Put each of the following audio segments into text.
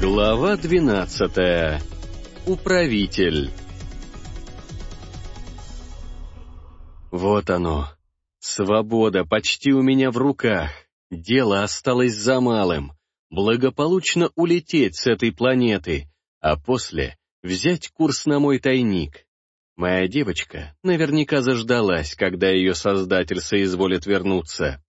Глава 12. Управитель. Вот оно. Свобода почти у меня в руках. Дело осталось за малым. Благополучно улететь с этой планеты, а после взять курс на мой тайник. Моя девочка наверняка заждалась, когда ее создатель соизволит вернуться.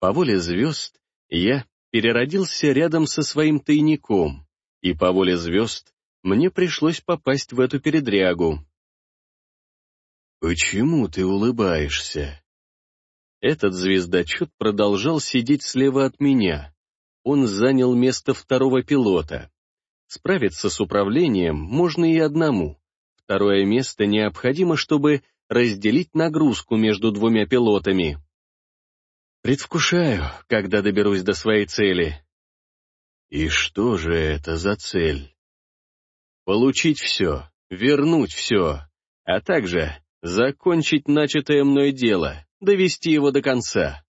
По воле звезд я переродился рядом со своим тайником, и по воле звезд мне пришлось попасть в эту передрягу. «Почему ты улыбаешься?» Этот звездочет продолжал сидеть слева от меня. Он занял место второго пилота. Справиться с управлением можно и одному. Второе место необходимо, чтобы разделить нагрузку между двумя пилотами. Предвкушаю, когда доберусь до своей цели. И что же это за цель? Получить все, вернуть все, а также закончить начатое мной дело, довести его до конца.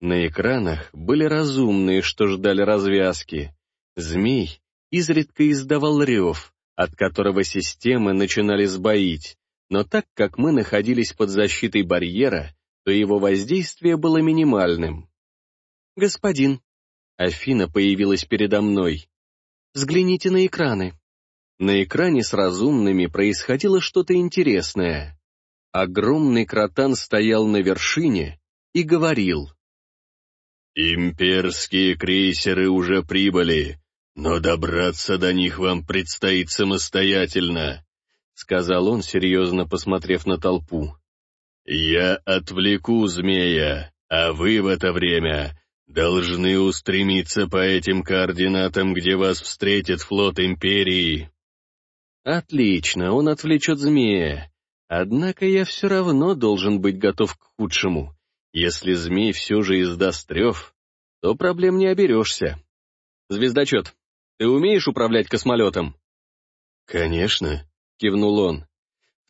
На экранах были разумные, что ждали развязки. Змей изредка издавал рев, от которого системы начинали сбоить, но так как мы находились под защитой барьера, то его воздействие было минимальным. «Господин», — Афина появилась передо мной, — «взгляните на экраны». На экране с разумными происходило что-то интересное. Огромный кротан стоял на вершине и говорил. «Имперские крейсеры уже прибыли, но добраться до них вам предстоит самостоятельно», сказал он, серьезно посмотрев на толпу. «Я отвлеку змея, а вы в это время должны устремиться по этим координатам, где вас встретит флот Империи». «Отлично, он отвлечет змея. Однако я все равно должен быть готов к худшему. Если змей все же издаст трев, то проблем не оберешься. Звездочет, ты умеешь управлять космолетом?» «Конечно», — кивнул он.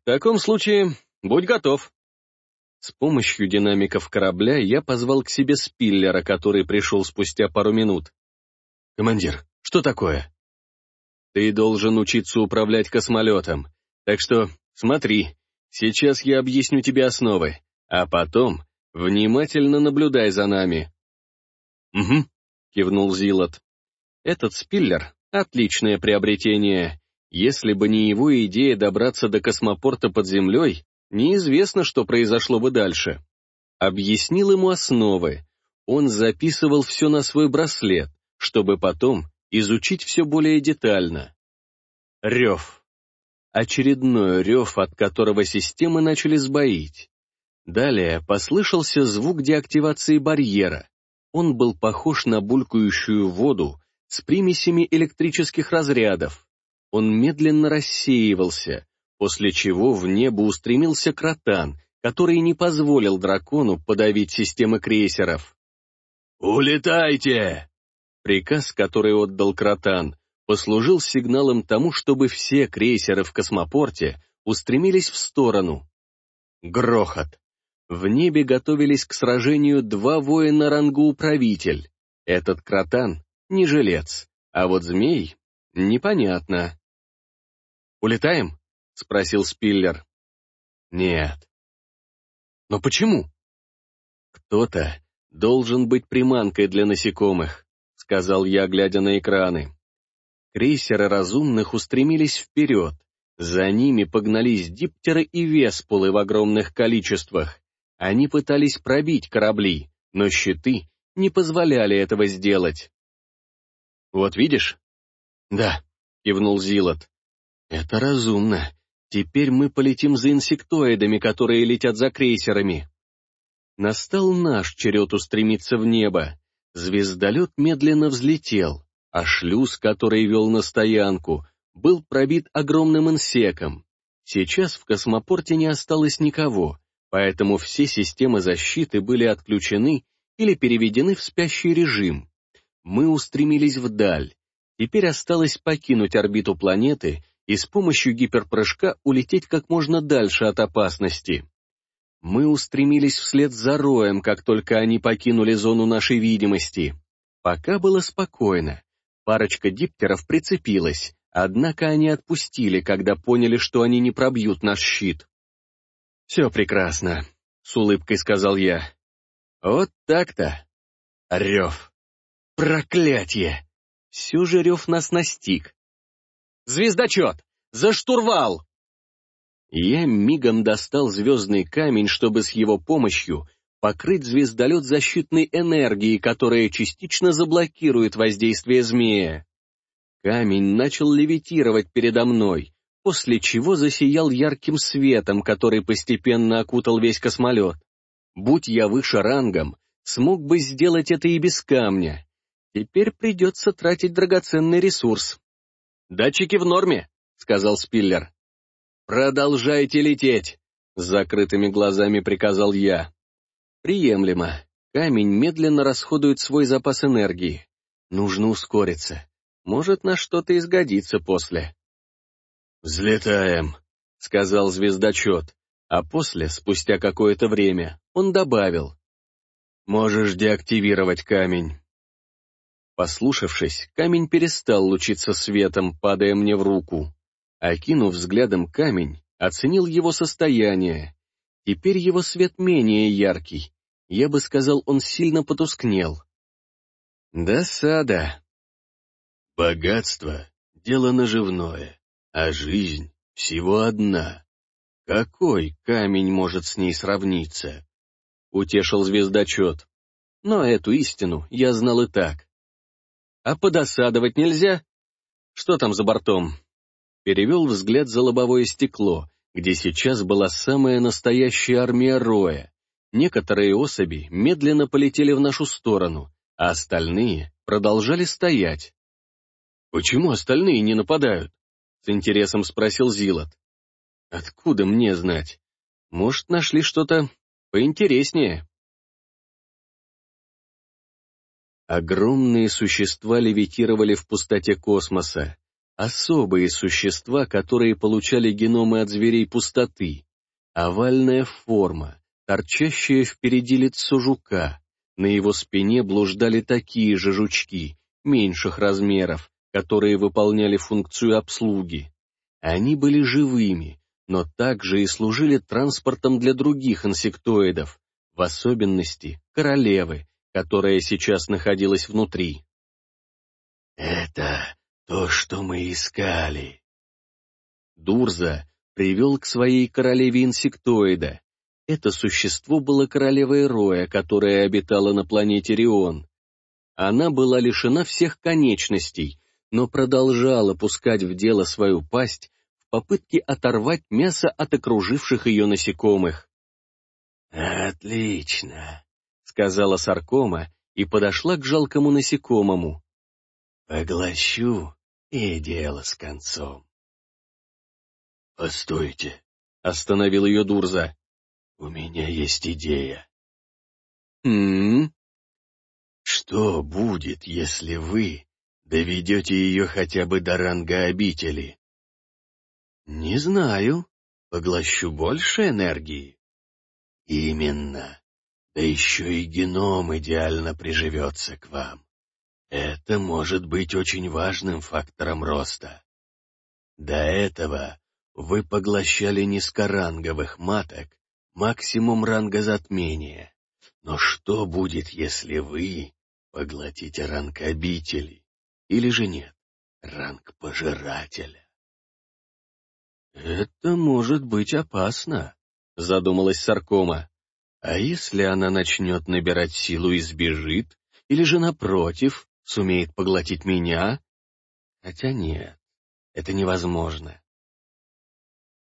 «В таком случае будь готов». С помощью динамиков корабля я позвал к себе спиллера, который пришел спустя пару минут. «Командир, что такое?» «Ты должен учиться управлять космолетом, так что смотри, сейчас я объясню тебе основы, а потом внимательно наблюдай за нами». «Угу», — кивнул Зилот. «Этот спиллер — отличное приобретение. Если бы не его идея добраться до космопорта под землей, Неизвестно, что произошло бы дальше. Объяснил ему основы. Он записывал все на свой браслет, чтобы потом изучить все более детально. Рев. Очередной рев, от которого системы начали сбоить. Далее послышался звук деактивации барьера. Он был похож на булькающую воду с примесями электрических разрядов. Он медленно рассеивался, после чего в небо устремился кротан, который не позволил дракону подавить системы крейсеров. «Улетайте!» Приказ, который отдал кротан, послужил сигналом тому, чтобы все крейсеры в космопорте устремились в сторону. Грохот. В небе готовились к сражению два воина рангу управитель. Этот кротан — не жилец, а вот змей — непонятно. «Улетаем?» — спросил Спиллер. «Нет». «Но почему?» «Кто-то должен быть приманкой для насекомых», — сказал я, глядя на экраны. Крейсеры разумных устремились вперед. За ними погнались диптеры и веспулы в огромных количествах. Они пытались пробить корабли, но щиты не позволяли этого сделать. «Вот видишь?» «Да», — кивнул Зилот. «Это разумно. Теперь мы полетим за инсектоидами, которые летят за крейсерами. Настал наш черед устремиться в небо. Звездолет медленно взлетел, а шлюз, который вел на стоянку, был пробит огромным инсеком. Сейчас в космопорте не осталось никого, поэтому все системы защиты были отключены или переведены в спящий режим. Мы устремились вдаль. Теперь осталось покинуть орбиту планеты и с помощью гиперпрыжка улететь как можно дальше от опасности. Мы устремились вслед за роем, как только они покинули зону нашей видимости. Пока было спокойно. Парочка диптеров прицепилась, однако они отпустили, когда поняли, что они не пробьют наш щит. «Все прекрасно», — с улыбкой сказал я. «Вот так-то». Рев. Проклятье! Все же рев нас настиг. «Звездочет! За штурвал!» Я мигом достал звездный камень, чтобы с его помощью покрыть звездолет защитной энергией, которая частично заблокирует воздействие змея. Камень начал левитировать передо мной, после чего засиял ярким светом, который постепенно окутал весь космолет. Будь я выше рангом, смог бы сделать это и без камня. Теперь придется тратить драгоценный ресурс. «Датчики в норме», — сказал Спиллер. «Продолжайте лететь», — с закрытыми глазами приказал я. Приемлемо. Камень медленно расходует свой запас энергии. Нужно ускориться. Может, на что-то изгодится после. «Взлетаем», — сказал звездочет, а после, спустя какое-то время, он добавил. «Можешь деактивировать камень». Послушавшись, камень перестал лучиться светом, падая мне в руку. Окинув взглядом камень, оценил его состояние. Теперь его свет менее яркий, я бы сказал, он сильно потускнел. Досада. Богатство — дело наживное, а жизнь всего одна. Какой камень может с ней сравниться? Утешил звездочет. Но эту истину я знал и так. А подосадовать нельзя? Что там за бортом? Перевел взгляд за лобовое стекло, где сейчас была самая настоящая армия Роя. Некоторые особи медленно полетели в нашу сторону, а остальные продолжали стоять. «Почему остальные не нападают?» — с интересом спросил Зилот. «Откуда мне знать? Может, нашли что-то поинтереснее?» Огромные существа левитировали в пустоте космоса. Особые существа, которые получали геномы от зверей пустоты. Овальная форма, торчащее впереди лицо жука. На его спине блуждали такие же жучки, меньших размеров, которые выполняли функцию обслуги. Они были живыми, но также и служили транспортом для других инсектоидов, в особенности королевы, которая сейчас находилась внутри. «Это то, что мы искали». Дурза привел к своей королеве инсектоида, это существо было королевой Роя, которая обитала на планете Рион. Она была лишена всех конечностей, но продолжала пускать в дело свою пасть в попытке оторвать мясо от окруживших ее насекомых. «Отлично», — сказала Саркома и подошла к жалкому насекомому. «Поглощу, и дело с концом». «Постойте», — остановил ее Дурза. У меня есть идея. Хм? Что будет, если вы доведете ее хотя бы до ранга обители? Не знаю. Поглощу больше энергии. Именно. Да еще и геном идеально приживется к вам. Это может быть очень важным фактором роста. До этого вы поглощали низкоранговых маток максимум ранга затмения. Но что будет, если вы поглотите ранг обители? Или же нет, ранг пожирателя? «Это может быть опасно», — задумалась Саркома. «А если она начнет набирать силу и сбежит? Или же, напротив, сумеет поглотить меня? Хотя нет, это невозможно».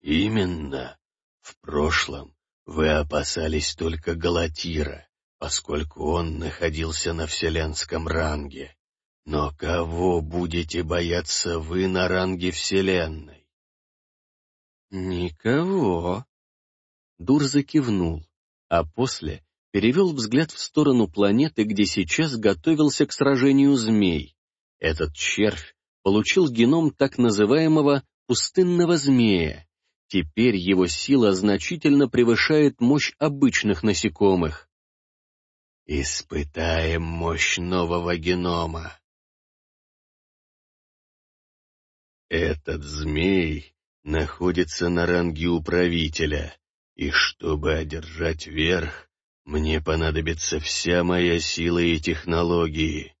«Именно. В прошлом вы опасались только Галатира, поскольку он находился на вселенском ранге. Но кого будете бояться вы на ранге Вселенной? Никого. Дурза кивнул, а после перевел взгляд в сторону планеты, где сейчас готовился к сражению змей. Этот червь получил геном так называемого пустынного змея, Теперь его сила значительно превышает мощь обычных насекомых. Испытаем мощь нового генома. Этот змей находится на ранге управителя, и чтобы одержать верх, мне понадобится вся моя сила и технологии.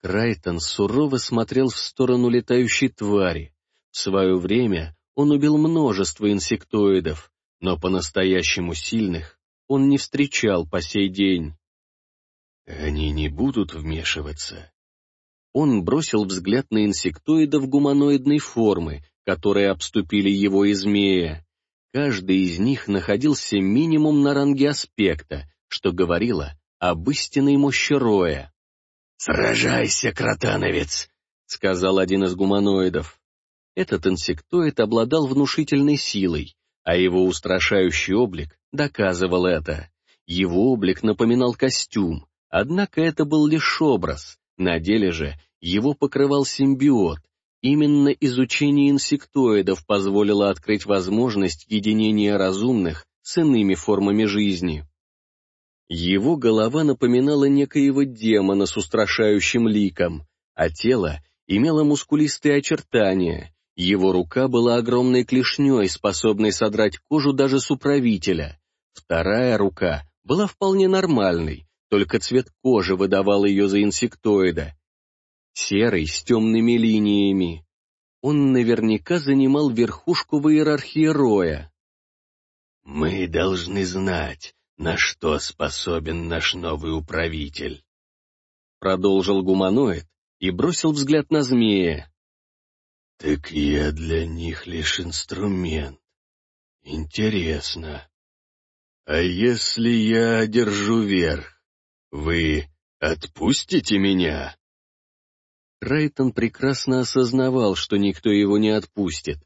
Крайтон сурово смотрел в сторону летающей твари. В свое время он убил множество инсектоидов, но по-настоящему сильных он не встречал по сей день. Они не будут вмешиваться. Он бросил взгляд на инсектоидов гуманоидной формы, которые обступили его и змея. Каждый из них находился минимум на ранге аспекта, что говорило об истинной мощи Роя. «Сражайся, кротановец!» — сказал один из гуманоидов. Этот инсектоид обладал внушительной силой, а его устрашающий облик доказывал это. Его облик напоминал костюм, однако это был лишь образ, на деле же его покрывал симбиот. Именно изучение инсектоидов позволило открыть возможность единения разумных с иными формами жизни. Его голова напоминала некоего демона с устрашающим ликом, а тело имело мускулистые очертания. Его рука была огромной клешней, способной содрать кожу даже с управителя. Вторая рука была вполне нормальной, только цвет кожи выдавал ее за инсектоида. Серый, с темными линиями. Он наверняка занимал верхушку в иерархии Роя. «Мы должны знать, на что способен наш новый управитель?» Продолжил гуманоид и бросил взгляд на змея. «Так я для них лишь инструмент. Интересно. А если я одержу верх, вы отпустите меня?» Райтон прекрасно осознавал, что никто его не отпустит.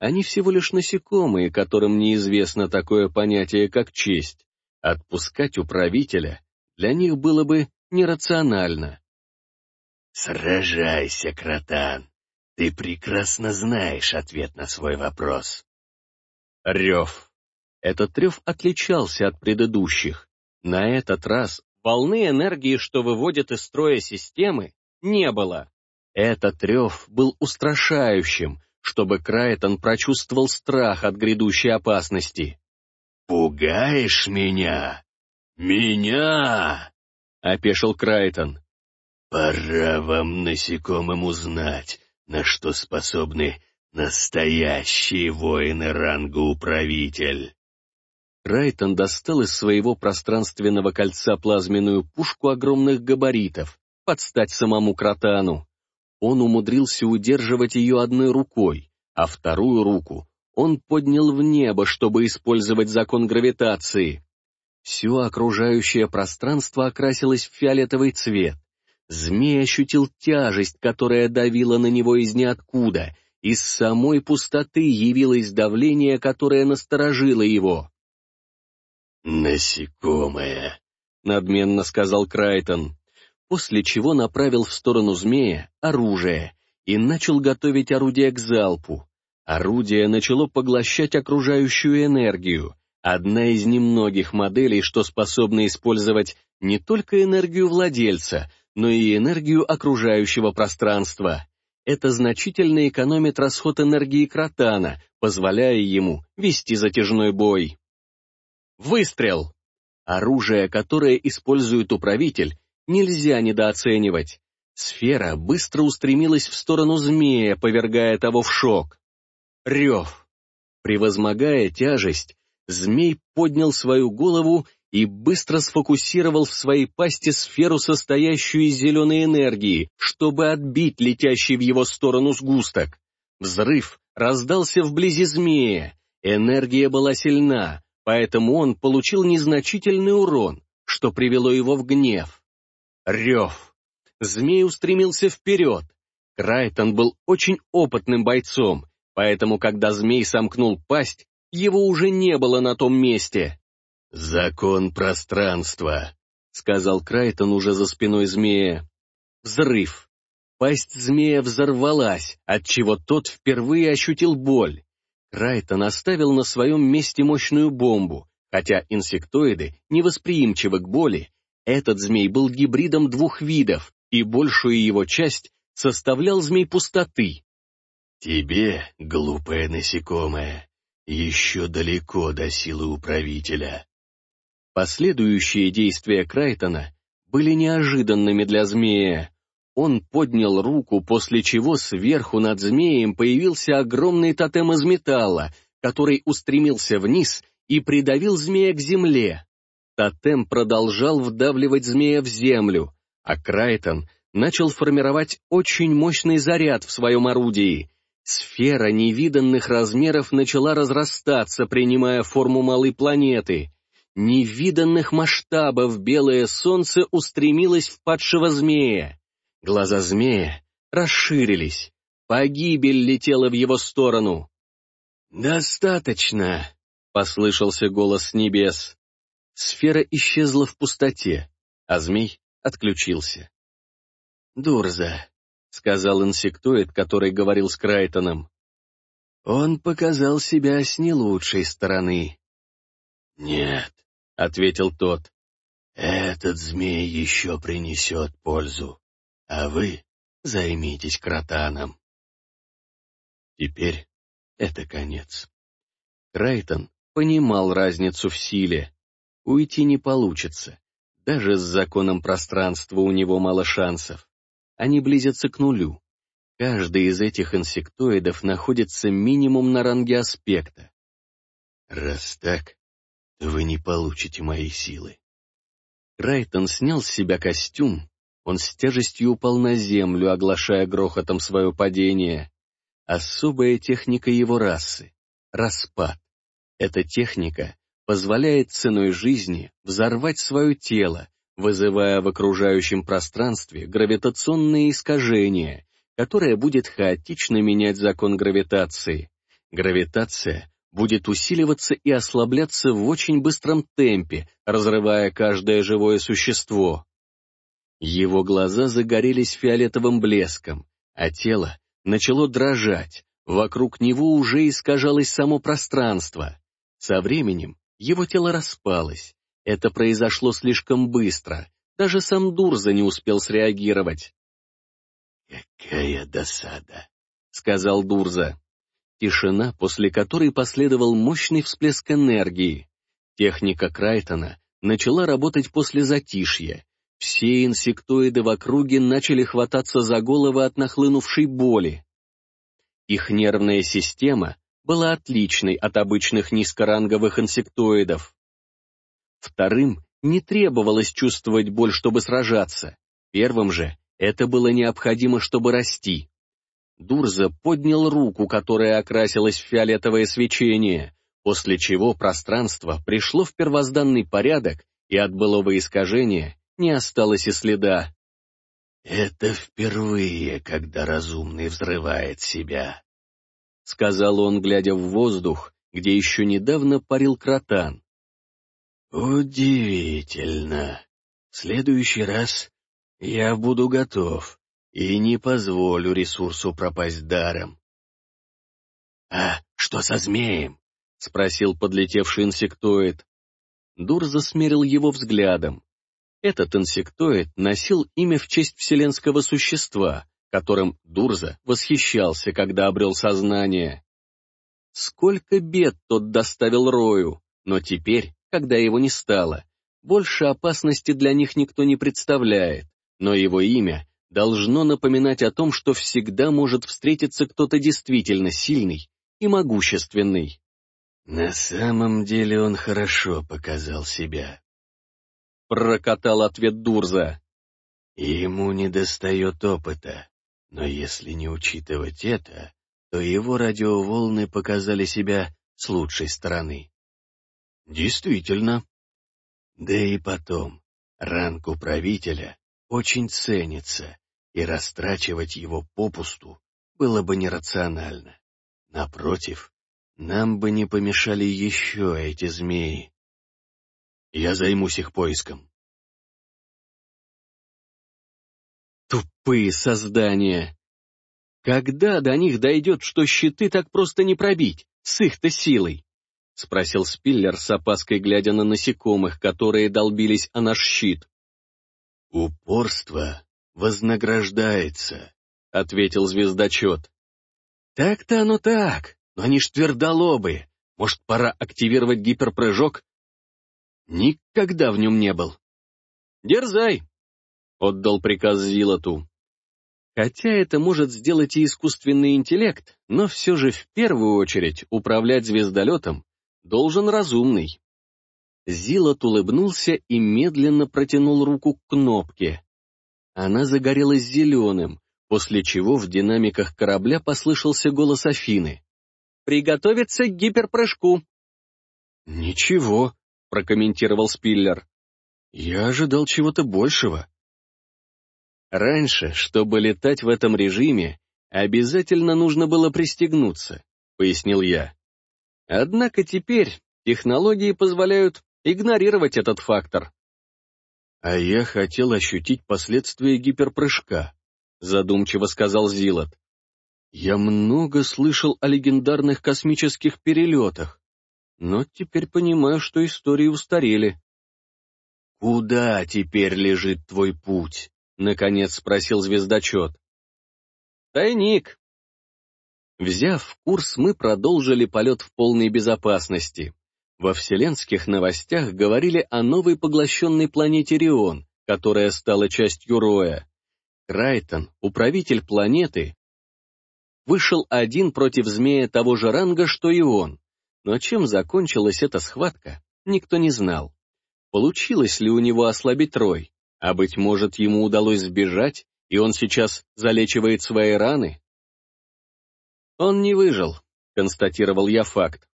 Они всего лишь насекомые, которым неизвестно такое понятие, как честь. Отпускать управителя для них было бы нерационально. «Сражайся, Кротан! Ты прекрасно знаешь ответ на свой вопрос». Рев. Этот рев отличался от предыдущих. На этот раз волны энергии, что выводят из строя системы, не было. Этот рев был устрашающим, чтобы Крайтон прочувствовал страх от грядущей опасности. «Пугаешь меня? Меня?» — опешил Крайтон. «Пора вам, насекомым, узнать, на что способны настоящие воины ранга управитель». Крайтон достал из своего пространственного кольца плазменную пушку огромных габаритов, под стать самому Кротану. Он умудрился удерживать ее одной рукой, а вторую руку он поднял в небо, чтобы использовать закон гравитации. Все окружающее пространство окрасилось в фиолетовый цвет. Змей ощутил тяжесть, которая давила на него из ниоткуда. Из самой пустоты явилось давление, которое насторожило его. «Насекомое», — надменно сказал Крайтон, после чего направил в сторону змея оружие и начал готовить орудие к залпу. Орудие начало поглощать окружающую энергию, одна из немногих моделей, что способна использовать не только энергию владельца, но и энергию окружающего пространства. Это значительно экономит расход энергии кротана, позволяя ему вести затяжной бой. Выстрел! Оружие, которое использует управитель, нельзя недооценивать. Сфера быстро устремилась в сторону змея, повергая того в шок. Рев. Превозмогая тяжесть, змей поднял свою голову и быстро сфокусировал в своей пасти сферу, состоящую из зеленой энергии, чтобы отбить летящий в его сторону сгусток. Взрыв раздался вблизи змея. Энергия была сильна, поэтому он получил незначительный урон, что привело его в гнев. Рев. Змей устремился вперед. Крайтон был очень опытным бойцом, поэтому, когда змей сомкнул пасть, его уже не было на том месте. «Закон пространства», — сказал Крайтон уже за спиной змея. Взрыв. Пасть змея взорвалась, отчего тот впервые ощутил боль. Крайтон оставил на своем месте мощную бомбу, хотя инсектоиды невосприимчивы к боли, этот змей был гибридом двух видов, и большую его часть составлял змей пустоты. Тебе, глупое насекомое, еще далеко до силы управителя. Последующие действия Крайтона были неожиданными для змея. Он поднял руку, после чего сверху над змеем появился огромный тотем из металла, который устремился вниз и придавил змея к земле. Тотем продолжал вдавливать змея в землю, а Крайтон начал формировать очень мощный заряд в своем орудии. Сфера невиданных размеров начала разрастаться, принимая форму малой планеты. Невиданных масштабов белое солнце устремилось в падшего змея. Глаза змея расширились. Погибель летела в его сторону. «Достаточно!» — послышался голос небес. Сфера исчезла в пустоте, а змей отключился. «Дурза», — сказал инсектоид, который говорил с Крайтоном. «Он показал себя с не лучшей стороны». «Нет», — ответил тот, — «этот змей еще принесет пользу, а вы займитесь кротаном». Теперь это конец. Крайтон понимал разницу в силе. Уйти не получится. Даже с законом пространства у него мало шансов. Они близятся к нулю. Каждый из этих инсектоидов находится минимум на ранге аспекта. Раз так, то вы не получите мои силы. Крайтон снял с себя костюм. Он с тяжестью упал на землю, оглашая грохотом свое падение. Особая техника его расы — распад. Эта техника позволяет ценой жизни взорвать свое тело, вызывая в окружающем пространстве гравитационные искажения, которое будет хаотично менять закон гравитации. Гравитация будет усиливаться и ослабляться в очень быстром темпе, разрывая каждое живое существо. Его глаза загорелись фиолетовым блеском, а тело начало дрожать, вокруг него уже искажалось само пространство. Со временем его тело распалось. Это произошло слишком быстро, даже сам Дурза не успел среагировать. «Какая досада», — сказал Дурза. Тишина, после которой последовал мощный всплеск энергии. Техника Крайтона начала работать после затишья, все инсектоиды в округе начали хвататься за головы от нахлынувшей боли. Их нервная система была отличной от обычных низкоранговых инсектоидов. Вторым не требовалось чувствовать боль, чтобы сражаться. Первым же это было необходимо, чтобы расти. Дурза поднял руку, которая окрасилась в фиолетовое свечение, после чего пространство пришло в первозданный порядок, и от былого искажения не осталось и следа. «Это впервые, когда разумный взрывает себя», — сказал он, глядя в воздух, где еще недавно парил кротан. «Удивительно. В следующий раз я буду готов и не позволю ресурсу пропасть даром». «А что со змеем?» — спросил подлетевший инсектоид. Дур засмерил его взглядом. Этот инсектоид носил имя в честь вселенского существа, которым Дурза восхищался, когда обрел сознание. Сколько бед тот доставил Рою, но теперь, когда его не стало, больше опасности для них никто не представляет, но его имя должно напоминать о том, что всегда может встретиться кто-то действительно сильный и могущественный. На самом деле он хорошо показал себя, — прокатал ответ Дурза. «Ему недостает опыта, но если не учитывать это, то его радиоволны показали себя с лучшей стороны». «Действительно». «Да и потом, ранг управителя очень ценится, и растрачивать его попусту было бы нерационально. Напротив, нам бы не помешали еще эти змеи. Я займусь их поиском. Тупые создания! Когда до них дойдет, что щиты так просто не пробить, с их-то силой? — спросил Спиллер с опаской, глядя на насекомых, которые долбились о наш щит. «Упорство вознаграждается», — ответил звездочет. Так-то оно так, но они ж твердолобые. Может, пора активировать гиперпрыжок? Никогда в нем не был. «Дерзай!» — отдал приказ Зилоту. Хотя это может сделать и искусственный интеллект, но все же в первую очередь управлять звездолетом должен разумный. Зилот улыбнулся и медленно протянул руку к кнопке. Она загорелась зеленым, после чего в динамиках корабля послышался голос Афины. «Приготовиться к гиперпрыжку!» «Ничего», — прокомментировал Спиллер. «Я ожидал чего-то большего». Раньше, чтобы летать в этом режиме, обязательно нужно было пристегнуться, пояснил я. Однако теперь технологии позволяют игнорировать этот фактор. А я хотел ощутить последствия гиперпрыжка, задумчиво сказал Зилот. Я много слышал о легендарных космических перелетах, но теперь понимаю, что истории устарели. Куда теперь лежит твой путь? — наконец спросил звездочет. «Тайник». Взяв курс, мы продолжили полет в полной безопасности. Во вселенских новостях говорили о новой поглощенной планете Рион, которая стала частью Роя. Крайтон, управитель планеты, вышел один против змея того же ранга, что и он. Но чем закончилась эта схватка, никто не знал. Получилось ли у него ослабить Рой? А быть может, ему удалось сбежать, и он сейчас залечивает свои раны? Он не выжил, констатировал я факт.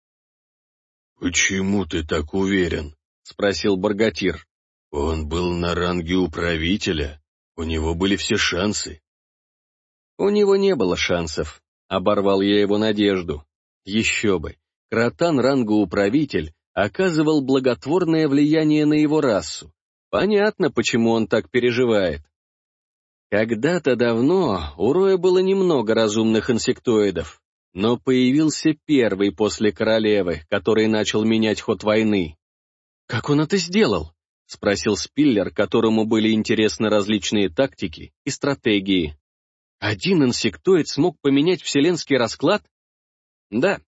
«Почему ты так уверен?» — спросил Баргатир. «Он был на ранге управителя. У него были все шансы». «У него не было шансов», — оборвал я его надежду. «Еще бы. Кротан ранга управитель оказывал благотворное влияние на его расу, Понятно, почему он так переживает. Когда-то давно у Роя было немного разумных инсектоидов, но появился первый после королевы, который начал менять ход войны. «Как он это сделал?» — спросил Спиллер, которому были интересны различные тактики и стратегии. «Один инсектоид смог поменять вселенский расклад?» «Да».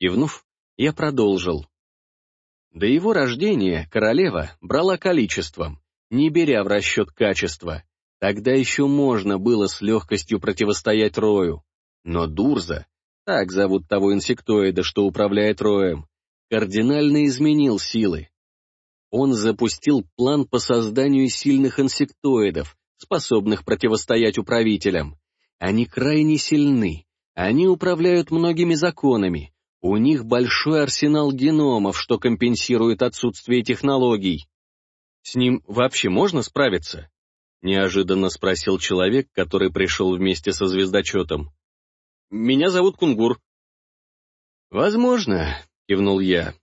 Кивнув, я продолжил. До его рождения королева брала количеством, не беря в расчет качество. Тогда еще можно было с легкостью противостоять Рою. Но Дурза, так зовут того инсектоида, что управляет Роем, кардинально изменил силы. Он запустил план по созданию сильных инсектоидов, способных противостоять управителям. Они крайне сильны, они управляют многими законами, у них большой арсенал геномов, что компенсирует отсутствие технологий. С ним вообще можно справиться? Неожиданно спросил человек, который пришел вместе со звездочетом. Меня зовут Кунгур. Возможно, кивнул я.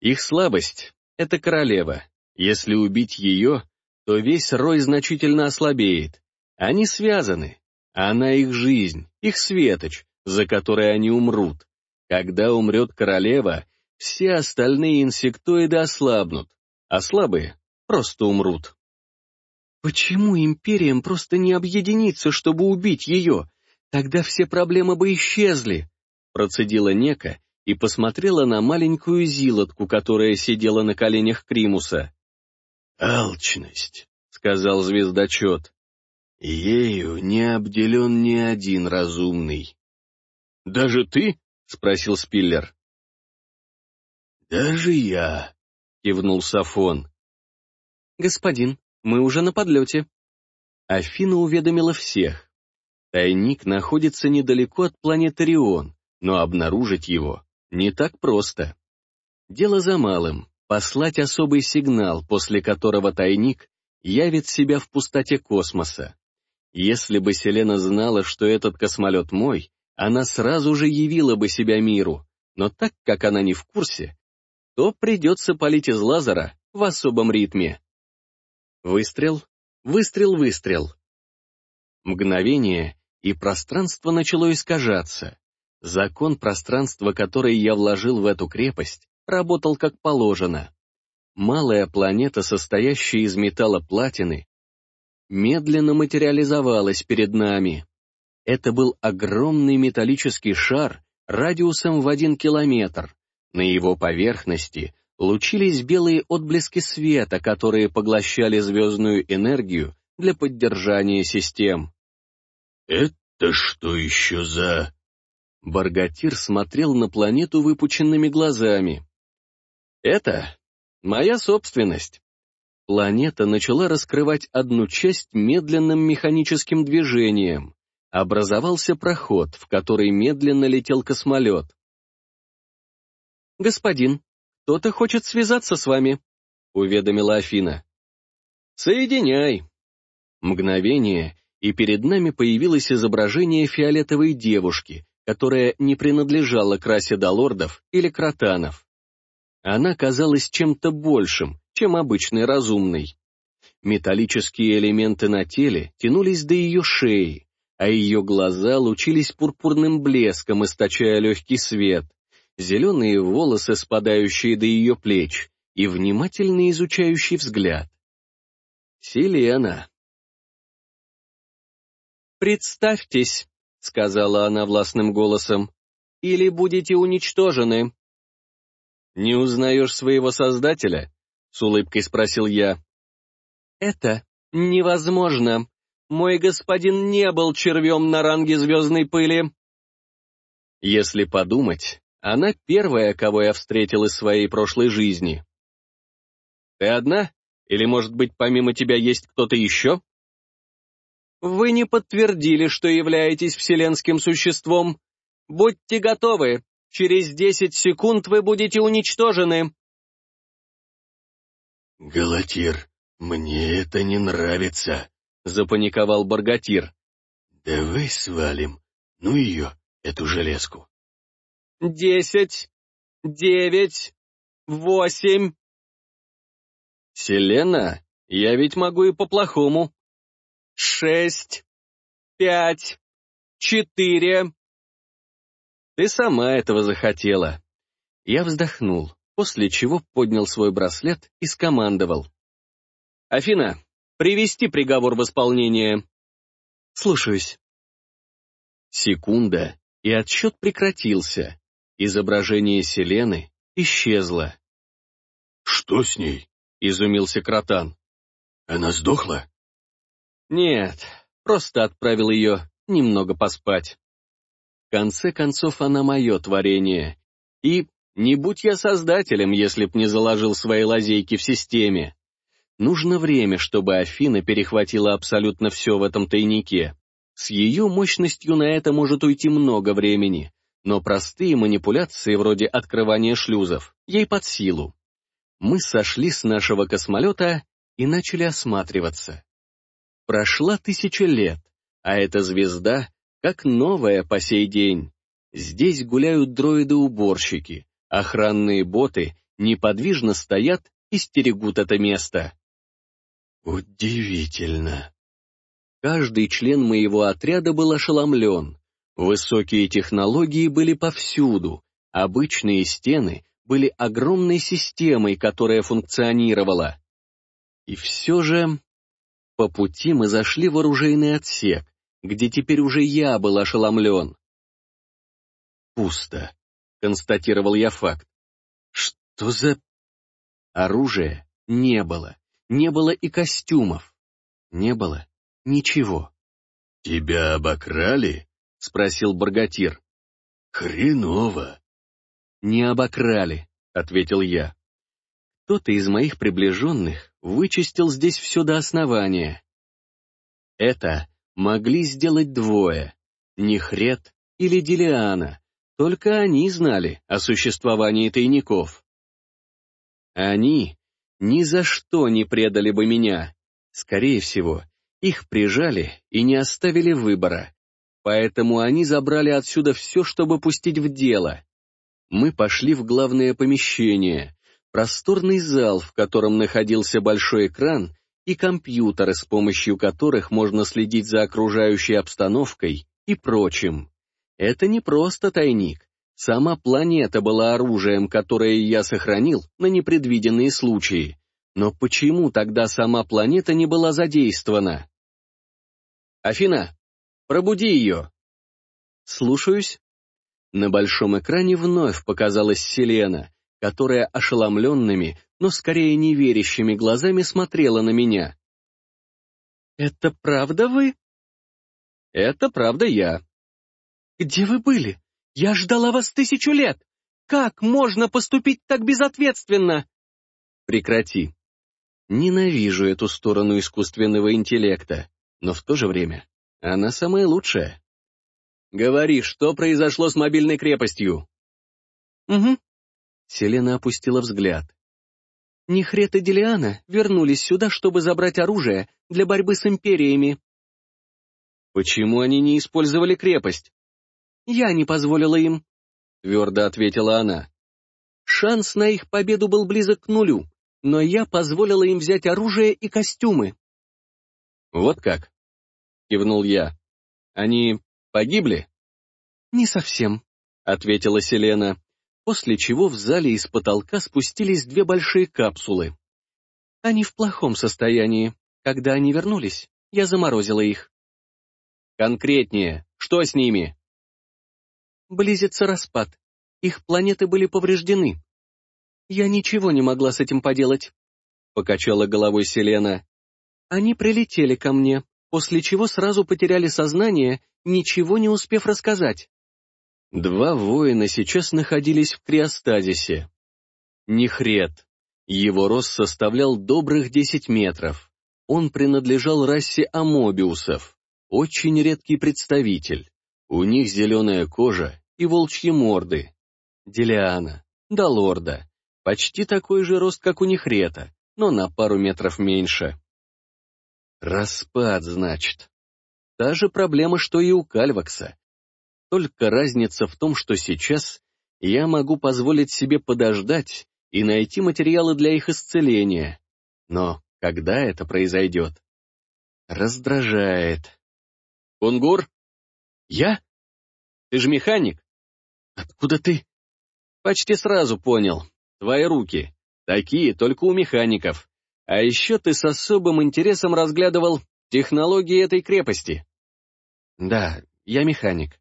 Их слабость — это королева. Если убить ее, то весь рой значительно ослабеет. Они связаны. Она их жизнь, их светоч, за которой они умрут. Когда умрет королева, все остальные инсектоиды ослабнут, а слабые просто умрут. Почему империям просто не объединиться, чтобы убить ее? Тогда все проблемы бы исчезли, процедила Нека и посмотрела на маленькую зилотку, которая сидела на коленях Кримуса. «Алчность», — сказал звездочет. «Ею не обделен ни один разумный». «Даже ты?» — спросил Спиллер. «Даже я», — кивнул Сафон. «Господин, мы уже на подлете». Афина уведомила всех. Тайник находится недалеко от планеты Рион, но обнаружить его не так просто. Дело за малым — послать особый сигнал, после которого тайник явит себя в пустоте космоса. Если бы Селена знала, что этот космолет мой, она сразу же явила бы себя миру, но так как она не в курсе, то придется палить из лазера в особом ритме. Выстрел, выстрел, выстрел. Мгновение, и пространство начало искажаться. Закон пространства, который я вложил в эту крепость, работал как положено. Малая планета, состоящая из металла платины, медленно материализовалась перед нами. Это был огромный металлический шар радиусом в один километр. На его поверхности лучились белые отблески света, которые поглощали звездную энергию для поддержания систем. «Это что еще за...» Баргатир смотрел на планету выпученными глазами. «Это моя собственность». Планета начала раскрывать одну часть медленным механическим движением. Образовался проход, в который медленно летел космолет. «Господин, кто-то хочет связаться с вами», — уведомила Афина. «Соединяй». Мгновение, и перед нами появилось изображение фиолетовой девушки, которая не принадлежала к расе долордов или кротанов. Она казалась чем-то большим, чем обычный разумный. Металлические элементы на теле тянулись до ее шеи, а ее глаза лучились пурпурным блеском, источая легкий свет, зеленые волосы, спадающие до ее плеч, и внимательно изучающий взгляд. Селена. «Представьтесь», — сказала она властным голосом, — «или будете уничтожены». «Не узнаешь своего создателя?» — с улыбкой спросил я. «Это невозможно. Мой господин не был червем на ранге звездной пыли». Если подумать, она первая, кого я встретил из своей прошлой жизни. «Ты одна? Или, может быть, помимо тебя есть кто-то еще?» Вы не подтвердили, что являетесь вселенским существом. Будьте готовы, через десять секунд вы будете уничтожены. «Галатир, мне это не нравится», — запаниковал Баргатир. «Давай свалим, ну ее, эту железку». «Десять, девять, восемь...» «Селена, я ведь могу и по-плохому», шесть, пять, четыре. Ты сама этого захотела. Я вздохнул, после чего поднял свой браслет и скомандовал. Афина, привести приговор в исполнение. Слушаюсь. Секунда, и отсчет прекратился. Изображение Селены исчезло. «Что с ней?» — изумился Кротан. «Она сдохла?» Нет, просто отправил ее немного поспать. В конце концов, она мое творение. И не будь я создателем, если б не заложил свои лазейки в системе. Нужно время, чтобы Афина перехватила абсолютно все в этом тайнике. С ее мощностью на это может уйти много времени, но простые манипуляции вроде открывания шлюзов ей под силу. Мы сошли с нашего космолета и начали осматриваться. Прошла тысяча лет, а эта звезда как новая по сей день. Здесь гуляют дроиды-уборщики, охранные боты неподвижно стоят и стерегут это место. Удивительно. Каждый член моего отряда был ошеломлен. Высокие технологии были повсюду, обычные стены были огромной системой, которая функционировала. И все же по пути мы зашли в оружейный отсек, где теперь уже я был ошеломлен. «Пусто», — констатировал я факт. «Что за...» Оружия не было, не было и костюмов, не было ничего. «Тебя обокрали?» — спросил Баргатир. «Хреново». «Не обокрали», — ответил я. Кто-то из моих приближенных вычистил здесь все до основания. Это могли сделать двое, Нехрет или Делиана, только они знали о существовании тайников. Они ни за что не предали бы меня. Скорее всего, их прижали и не оставили выбора. Поэтому они забрали отсюда все, чтобы пустить в дело. Мы пошли в главное помещение, Просторный зал, в котором находился большой экран и компьютеры, с помощью которых можно следить за окружающей обстановкой и прочим. Это не просто тайник. Сама планета была оружием, которое я сохранил на непредвиденные случаи. Но почему тогда сама планета не была задействована? «Афина, пробуди ее». «Слушаюсь». На большом экране вновь показалась Селена, которая ошеломленными, но скорее неверящими глазами смотрела на меня. «Это правда вы?» «Это правда я». «Где вы были? Я ждала вас тысячу лет! Как можно поступить так безответственно?» «Прекрати. Ненавижу эту сторону искусственного интеллекта, но в то же время она самая лучшая. Говори, что произошло с мобильной крепостью?» «Угу». Селена опустила взгляд. Нехрет и Делиана вернулись сюда, чтобы забрать оружие для борьбы с империями. Почему они не использовали крепость? Я не позволила им, — твердо ответила она. Шанс на их победу был близок к нулю, но я позволила им взять оружие и костюмы. Вот как? — кивнул я. Они погибли? Не совсем, — ответила Селена после чего в зале из потолка спустились две большие капсулы. Они в плохом состоянии. Когда они вернулись, я заморозила их. Конкретнее, что с ними? Близится распад. Их планеты были повреждены. Я ничего не могла с этим поделать. Покачала головой Селена. Они прилетели ко мне, после чего сразу потеряли сознание, ничего не успев рассказать. Два воина сейчас находились в криостазисе. Нехрет. Его рост составлял добрых 10 метров. Он принадлежал расе амобиусов, очень редкий представитель. У них зеленая кожа и волчьи морды. Делиана, да лорда. Почти такой же рост, как у Нехрета, но на пару метров меньше. Распад, значит. Та же проблема, что и у Кальвакса. Только разница в том, что сейчас я могу позволить себе подождать и найти материалы для их исцеления. Но когда это произойдет? Раздражает. Кунгур? Я? Ты же механик? Откуда ты? Почти сразу понял. Твои руки. Такие только у механиков. А еще ты с особым интересом разглядывал технологии этой крепости. Да, я механик.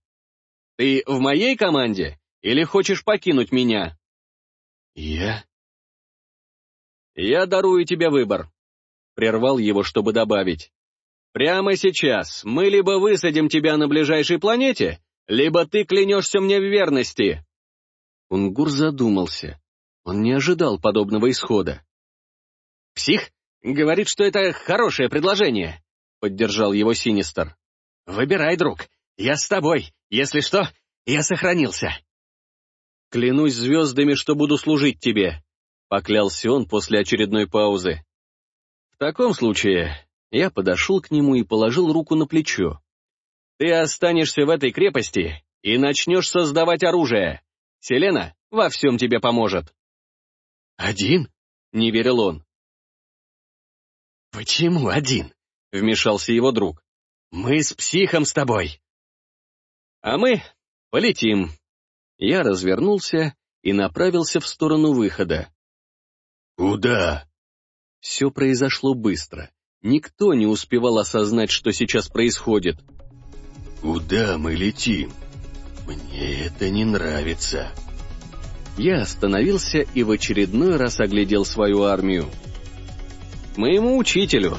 Ты в моей команде или хочешь покинуть меня?» «Я?» «Я дарую тебе выбор», — прервал его, чтобы добавить. «Прямо сейчас мы либо высадим тебя на ближайшей планете, либо ты клянешься мне в верности». Унгур задумался. Он не ожидал подобного исхода. «Псих говорит, что это хорошее предложение», — поддержал его Синистер. «Выбирай, друг, я с тобой. Если что, я сохранился. Клянусь звездами, что буду служить тебе, поклялся он после очередной паузы. В таком случае я подошел к нему и положил руку на плечо. Ты останешься в этой крепости и начнешь создавать оружие. Селена во всем тебе поможет. Один? Не верил он. «Почему один?» — вмешался его друг. «Мы с психом с тобой. А мы полетим. Я развернулся и направился в сторону выхода. «Куда?» Все произошло быстро. Никто не успевал осознать, что сейчас происходит. «Куда мы летим? Мне это не нравится». Я остановился и в очередной раз оглядел свою армию. «Моему учителю»,